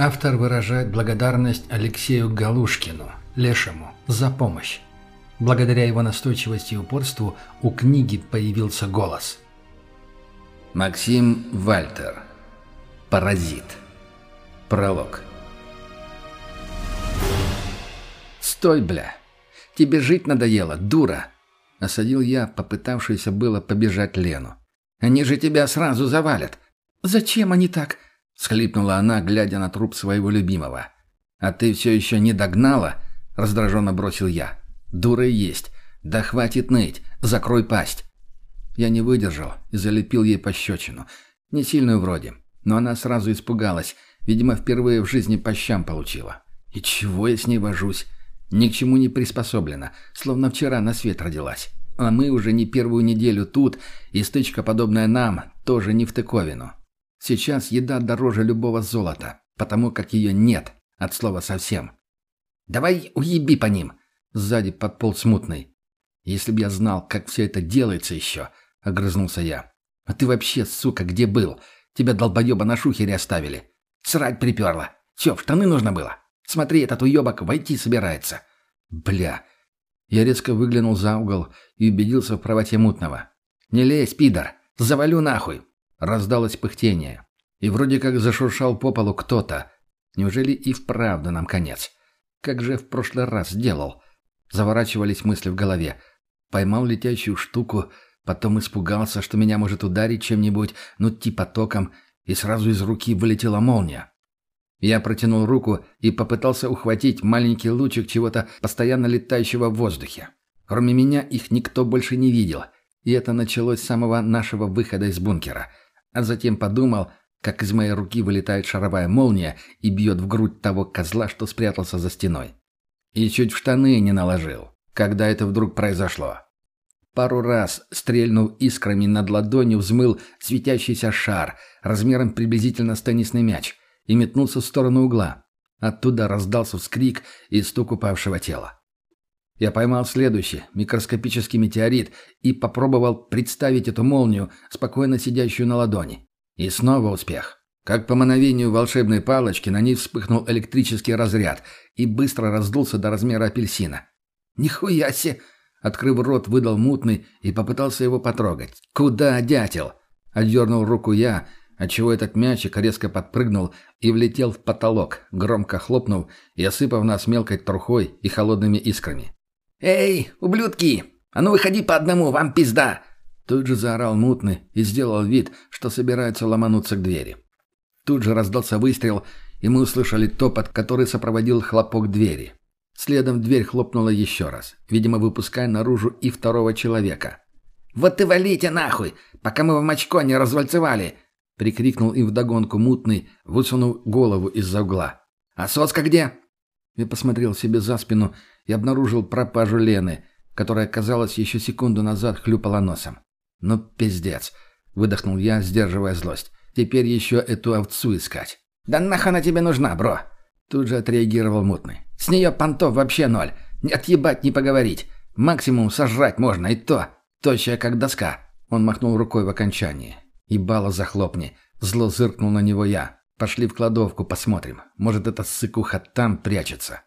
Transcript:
Автор выражает благодарность Алексею Галушкину, Лешему, за помощь. Благодаря его настойчивости и упорству у книги появился голос. Максим Вальтер. Паразит. Пролог. «Стой, бля! Тебе жить надоело, дура!» Осадил я, попытавшийся было побежать Лену. «Они же тебя сразу завалят!» «Зачем они так?» — схлипнула она, глядя на труп своего любимого. «А ты все еще не догнала?» — раздраженно бросил я. «Дура есть. Да хватит ныть. Закрой пасть». Я не выдержал и залепил ей пощечину. Не сильную вроде, но она сразу испугалась. Видимо, впервые в жизни по щам получила. И чего я с ней вожусь? Ни к чему не приспособлена, словно вчера на свет родилась. А мы уже не первую неделю тут, и стычка, подобная нам, тоже не в тыковину. Сейчас еда дороже любого золота, потому как ее нет, от слова совсем. «Давай уеби по ним!» Сзади подполз смутный. «Если б я знал, как все это делается еще!» — огрызнулся я. «А ты вообще, сука, где был? Тебя долбоеба на шухере оставили. Срать приперла. Че, в штаны нужно было? Смотри, этот уебок войти собирается». «Бля!» Я резко выглянул за угол и убедился в правоте мутного. «Не лезь, пидор! Завалю нахуй!» Раздалось пыхтение. И вроде как зашуршал по полу кто-то. Неужели и вправду нам конец? Как же в прошлый раз сделал? Заворачивались мысли в голове. Поймал летящую штуку, потом испугался, что меня может ударить чем-нибудь, ну типа током, и сразу из руки вылетела молния. Я протянул руку и попытался ухватить маленький лучик чего-то постоянно летающего в воздухе. Кроме меня их никто больше не видел, и это началось с самого нашего выхода из бункера. А затем подумал, как из моей руки вылетает шаровая молния и бьет в грудь того козла, что спрятался за стеной. И чуть в штаны не наложил, когда это вдруг произошло. Пару раз, стрельнув искрами над ладонью, взмыл светящийся шар размером приблизительно с теннисный мяч и метнулся в сторону угла. Оттуда раздался вскрик и стук упавшего тела. Я поймал следующий, микроскопический метеорит, и попробовал представить эту молнию, спокойно сидящую на ладони. И снова успех. Как по мановению волшебной палочки на ней вспыхнул электрический разряд и быстро раздулся до размера апельсина. «Нихуя себе!» Открыв рот, выдал мутный и попытался его потрогать. «Куда, дятел?» Отдернул руку я, отчего этот мячик резко подпрыгнул и влетел в потолок, громко хлопнув и осыпав нас мелкой трухой и холодными искрами. «Эй, ублюдки! А ну выходи по одному, вам пизда!» Тут же заорал мутный и сделал вид, что собирается ломануться к двери. Тут же раздался выстрел, и мы услышали топот, который сопроводил хлопок двери. Следом дверь хлопнула еще раз, видимо, выпуская наружу и второго человека. «Вот и валите нахуй, пока мы в мочко не развальцевали!» — прикрикнул им вдогонку мутный, высунув голову из-за угла. «А соска где?» Я посмотрел себе за спину и обнаружил пропажу Лены, которая, казалось, еще секунду назад хлюпала носом. «Ну, пиздец!» — выдохнул я, сдерживая злость. Теперь еще эту овцу искать. «Да нахуй она тебе нужна, бро?» Тут же отреагировал мутный. «С нее понтов вообще ноль. Не отъебать, не поговорить. Максимум сожрать можно, и то. Тощая, как доска». Он махнул рукой в окончании. «Ебало захлопни». Зло зыркнул на него я. «Пошли в кладовку, посмотрим. Может, эта сыкуха там прячется».